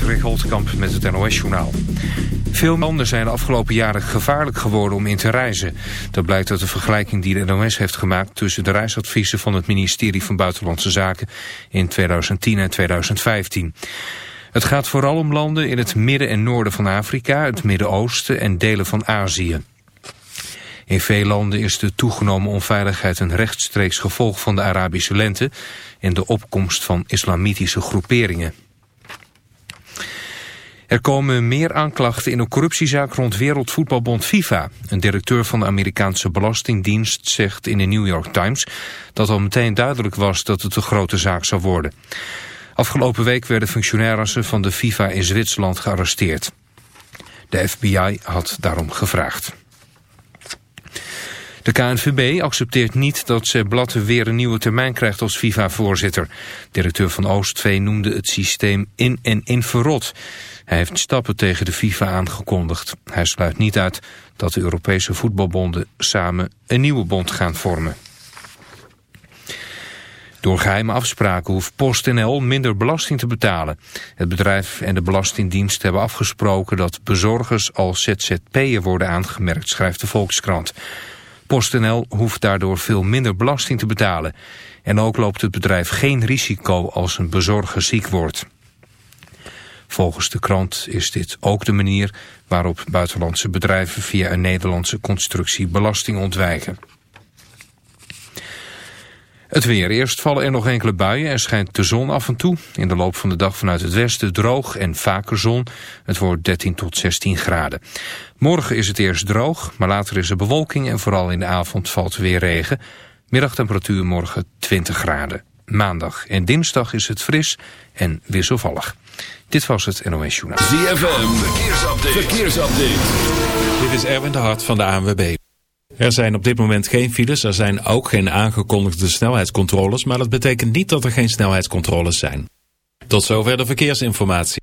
Patrick Holtkamp met het NOS-journaal. Veel landen zijn de afgelopen jaren gevaarlijk geworden om in te reizen. Dat blijkt uit de vergelijking die de NOS heeft gemaakt... tussen de reisadviezen van het ministerie van Buitenlandse Zaken... in 2010 en 2015. Het gaat vooral om landen in het midden en noorden van Afrika... het Midden-Oosten en delen van Azië. In veel landen is de toegenomen onveiligheid een rechtstreeks gevolg van de Arabische lente en de opkomst van islamitische groeperingen. Er komen meer aanklachten in een corruptiezaak rond Wereldvoetbalbond FIFA. Een directeur van de Amerikaanse Belastingdienst zegt in de New York Times dat al meteen duidelijk was dat het een grote zaak zou worden. Afgelopen week werden functionarissen van de FIFA in Zwitserland gearresteerd. De FBI had daarom gevraagd. De KNVB accepteert niet dat Sepp Blatter weer een nieuwe termijn krijgt als FIFA-voorzitter. Directeur van Oostveen noemde het systeem in en in verrot. Hij heeft stappen tegen de FIFA aangekondigd. Hij sluit niet uit dat de Europese voetbalbonden samen een nieuwe bond gaan vormen. Door geheime afspraken hoeft PostNL minder belasting te betalen. Het bedrijf en de Belastingdienst hebben afgesproken dat bezorgers als ZZP'er worden aangemerkt, schrijft de Volkskrant. PostNL hoeft daardoor veel minder belasting te betalen. En ook loopt het bedrijf geen risico als een bezorger ziek wordt. Volgens de krant is dit ook de manier waarop buitenlandse bedrijven via een Nederlandse constructie belasting ontwijken. Het weer. Eerst vallen er nog enkele buien en schijnt de zon af en toe. In de loop van de dag vanuit het westen droog en vaker zon. Het wordt 13 tot 16 graden. Morgen is het eerst droog, maar later is er bewolking en vooral in de avond valt weer regen. Middagtemperatuur morgen 20 graden. Maandag en dinsdag is het fris en wisselvallig. Dit was het NOS Journaal. ZFM, verkeersupdate. verkeersupdate. Dit is Erwin de Hart van de ANWB. Er zijn op dit moment geen files, er zijn ook geen aangekondigde snelheidscontroles, maar dat betekent niet dat er geen snelheidscontroles zijn. Tot zover de verkeersinformatie.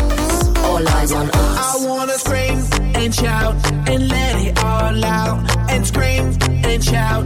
all eyes on us. I wanna scream and shout and let it all out and scream and shout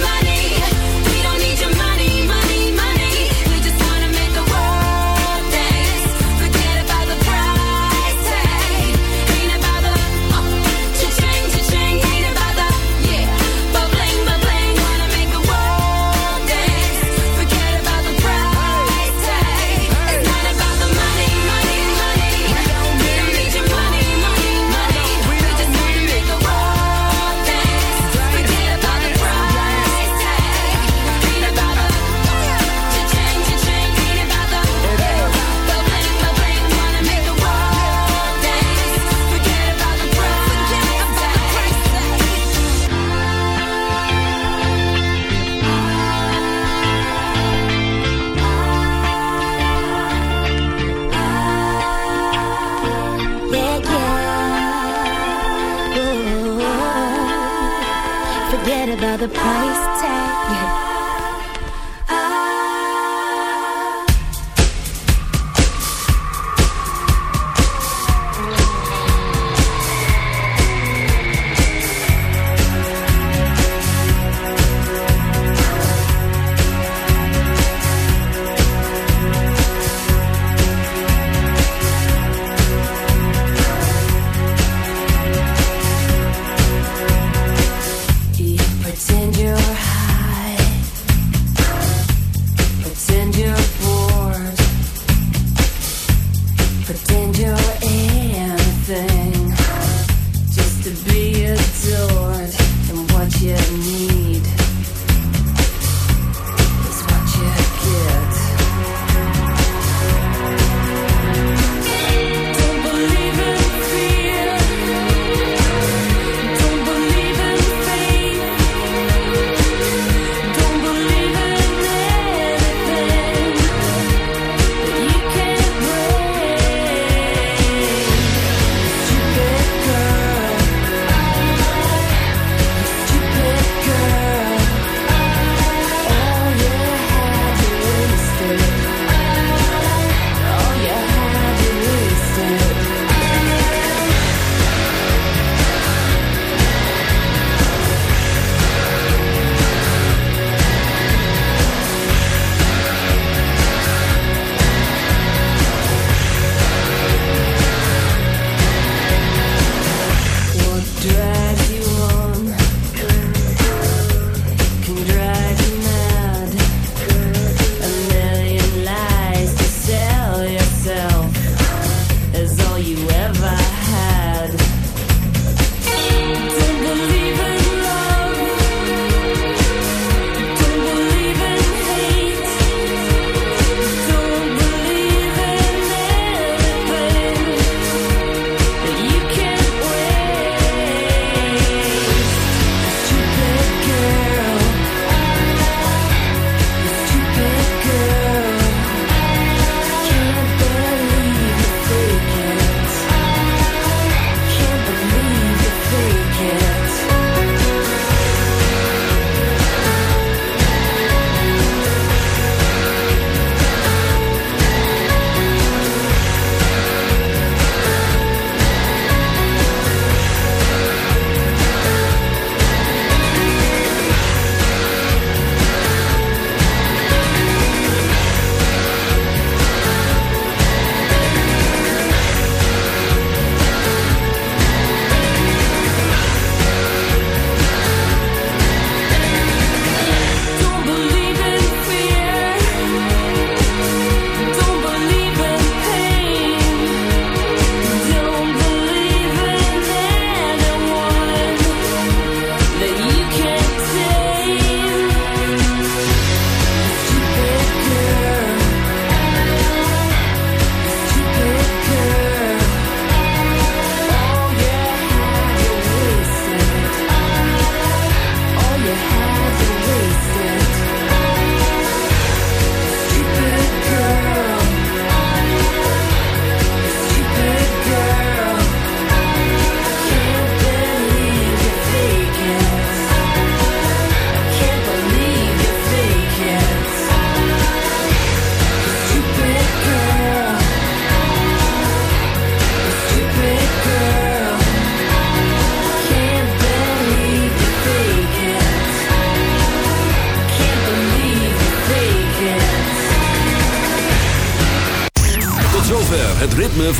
the pie.